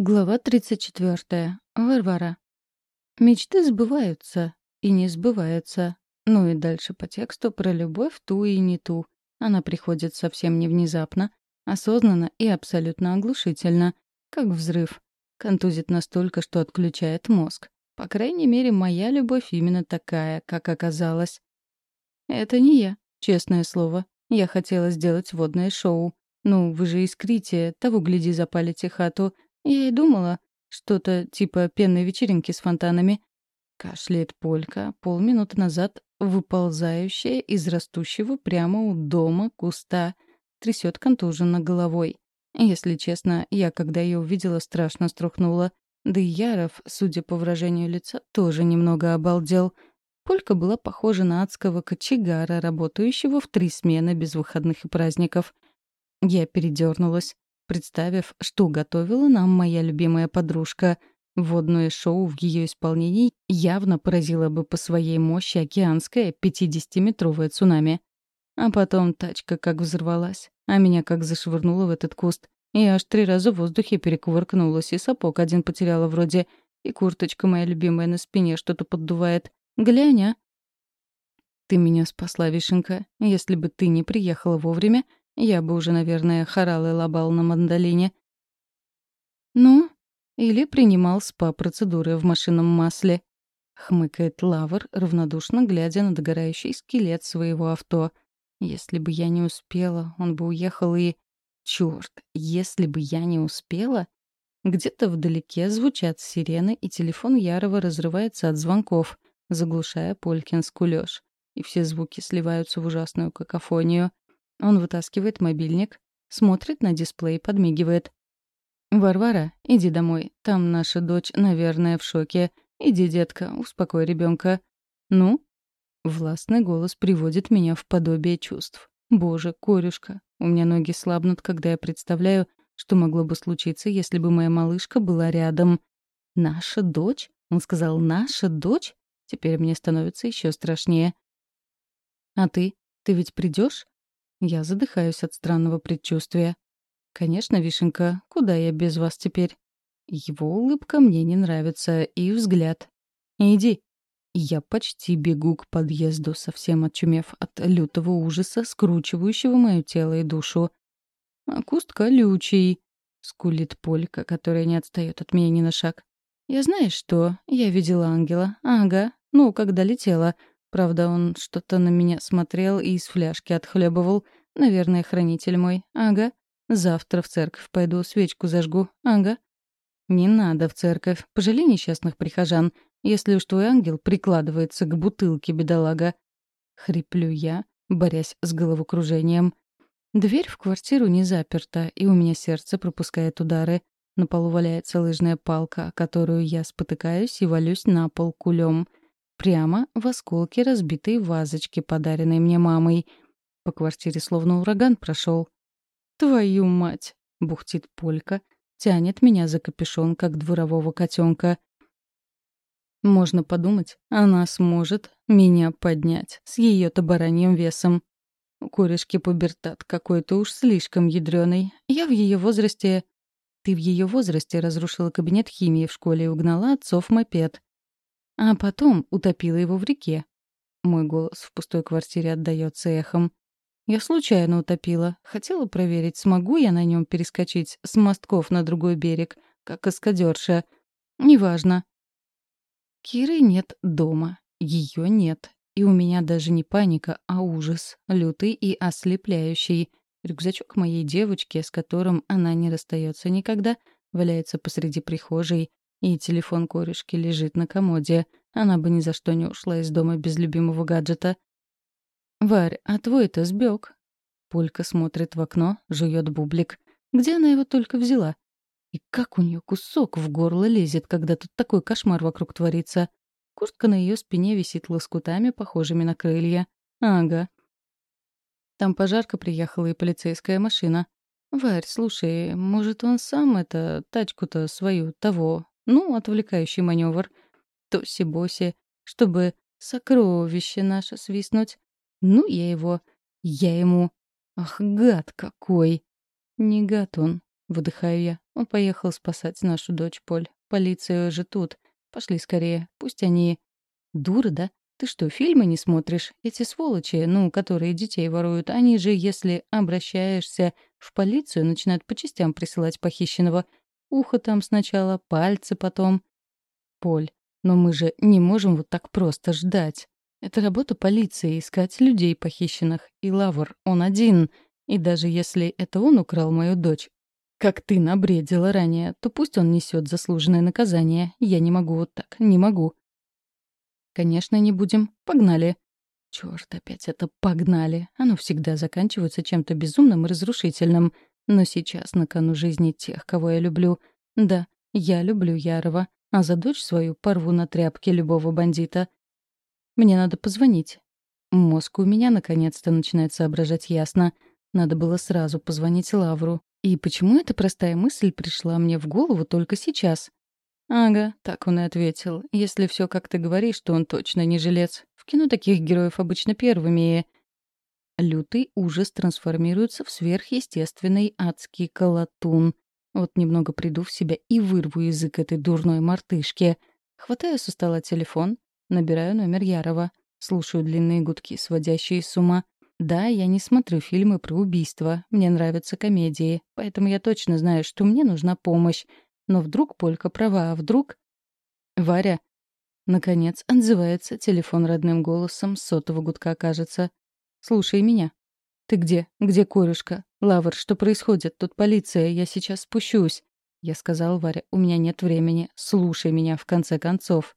Глава 34. Варвара. Мечты сбываются и не сбываются. Ну и дальше по тексту про любовь ту и не ту. Она приходит совсем не внезапно, осознанно и абсолютно оглушительно, как взрыв. Контузит настолько, что отключает мозг. По крайней мере, моя любовь именно такая, как оказалось. Это не я, честное слово. Я хотела сделать водное шоу. Ну, вы же искрите, того гляди запалите хату — я и думала, что-то типа пенной вечеринки с фонтанами. Кашляет Полька, полминуты назад выползающая из растущего прямо у дома куста, трясет контуженно головой. Если честно, я, когда ее увидела, страшно струхнула. Да и Яров, судя по выражению лица, тоже немного обалдел. Полька была похожа на адского кочегара, работающего в три смены без выходных и праздников. Я передернулась представив, что готовила нам моя любимая подружка. Водное шоу в ее исполнении явно поразило бы по своей мощи океанское 50-метровое цунами. А потом тачка как взорвалась, а меня как зашвырнуло в этот куст. Я аж три раза в воздухе перекувыркнулась, и сапог один потеряла вроде, и курточка моя любимая на спине что-то поддувает. Глянь, а! Ты меня спасла, Вишенка. Если бы ты не приехала вовремя, я бы уже, наверное, хорал и лабал на мандолине. «Ну?» Или принимал спа-процедуры в машинном масле. Хмыкает Лавр, равнодушно глядя на догорающий скелет своего авто. Если бы я не успела, он бы уехал и... Чёрт, если бы я не успела... Где-то вдалеке звучат сирены, и телефон Ярова разрывается от звонков, заглушая Полькин скулёж. И все звуки сливаются в ужасную какофонию. Он вытаскивает мобильник, смотрит на дисплей, и подмигивает. «Варвара, иди домой. Там наша дочь, наверное, в шоке. Иди, детка, успокой ребенка. «Ну?» Властный голос приводит меня в подобие чувств. «Боже, корюшка, у меня ноги слабнут, когда я представляю, что могло бы случиться, если бы моя малышка была рядом. Наша дочь? Он сказал «наша дочь»? Теперь мне становится еще страшнее. А ты? Ты ведь придешь? Я задыхаюсь от странного предчувствия. «Конечно, Вишенка, куда я без вас теперь?» Его улыбка мне не нравится, и взгляд. «Иди». Я почти бегу к подъезду, совсем очумев от лютого ужаса, скручивающего мое тело и душу. «А куст колючий», — скулит Полька, которая не отстает от меня ни на шаг. «Я знаешь что? Я видела ангела. Ага. Ну, когда летела. Правда, он что-то на меня смотрел и из фляжки отхлебывал. Наверное, хранитель мой. Ага. Завтра в церковь пойду, свечку зажгу. Ага. Не надо в церковь. Пожалей несчастных прихожан, если уж твой ангел прикладывается к бутылке, бедолага. Хриплю я, борясь с головокружением. Дверь в квартиру не заперта, и у меня сердце пропускает удары. На полу валяется лыжная палка, которую я спотыкаюсь и валюсь на пол кулем — Прямо в осколке разбитой вазочки, подаренной мне мамой. По квартире словно ураган прошел. «Твою мать!» — бухтит Полька, тянет меня за капюшон, как дворового котенка. Можно подумать, она сможет меня поднять с ее-то бараньим весом. У корешки пубертат какой-то уж слишком ядреный. Я в ее возрасте... Ты в ее возрасте разрушила кабинет химии в школе и угнала отцов мопед. А потом утопила его в реке. Мой голос в пустой квартире отдаётся эхом. Я случайно утопила. Хотела проверить, смогу я на нем перескочить с мостков на другой берег, как каскадерша. Неважно. Киры нет дома. Ее нет. И у меня даже не паника, а ужас, лютый и ослепляющий. Рюкзачок моей девочки, с которым она не расстается никогда, валяется посреди прихожей, и телефон корешки лежит на комоде. Она бы ни за что не ушла из дома без любимого гаджета. «Варь, а твой-то сбег. Полька смотрит в окно, жует бублик. Где она его только взяла? И как у нее кусок в горло лезет, когда тут такой кошмар вокруг творится. Куртка на ее спине висит лоскутами, похожими на крылья. Ага. Там пожарка приехала и полицейская машина. «Варь, слушай, может, он сам это, тачку-то свою, того, ну, отвлекающий маневр. Тоси-боси, чтобы сокровище наше свистнуть. Ну, я его... Я ему... Ах, гад какой! Не гад он, выдыхаю я. Он поехал спасать нашу дочь, Поль. Полиция же тут. Пошли скорее. Пусть они... Дура, да? Ты что, фильмы не смотришь? Эти сволочи, ну, которые детей воруют, они же, если обращаешься в полицию, начинают по частям присылать похищенного. Ухо там сначала, пальцы потом. Поль, но мы же не можем вот так просто ждать. Это работа полиции — искать людей похищенных. И Лавр, он один. И даже если это он украл мою дочь, как ты набредила ранее, то пусть он несет заслуженное наказание. Я не могу вот так, не могу. Конечно, не будем. Погнали. Черт, опять это «погнали». Оно всегда заканчивается чем-то безумным и разрушительным. Но сейчас на кону жизни тех, кого я люблю. Да, я люблю Ярова, а за дочь свою порву на тряпке любого бандита. Мне надо позвонить. Мозг у меня наконец-то начинает соображать ясно. Надо было сразу позвонить Лавру. И почему эта простая мысль пришла мне в голову только сейчас? Ага, так он и ответил. Если все как ты говоришь, то он точно не жилец. В кино таких героев обычно первыми. Лютый ужас трансформируется в сверхъестественный адский колотун. Вот немного приду в себя и вырву язык этой дурной мартышки. Хватаю со стола телефон, набираю номер Ярова, слушаю длинные гудки, сводящие с ума. Да, я не смотрю фильмы про убийства, мне нравятся комедии, поэтому я точно знаю, что мне нужна помощь. Но вдруг Полька права, а вдруг... Варя. Наконец отзывается телефон родным голосом, сотого гудка кажется. «Слушай меня». «Ты где? Где корюшка? Лавр, что происходит? Тут полиция, я сейчас спущусь». Я сказал Варя, у меня нет времени, слушай меня в конце концов.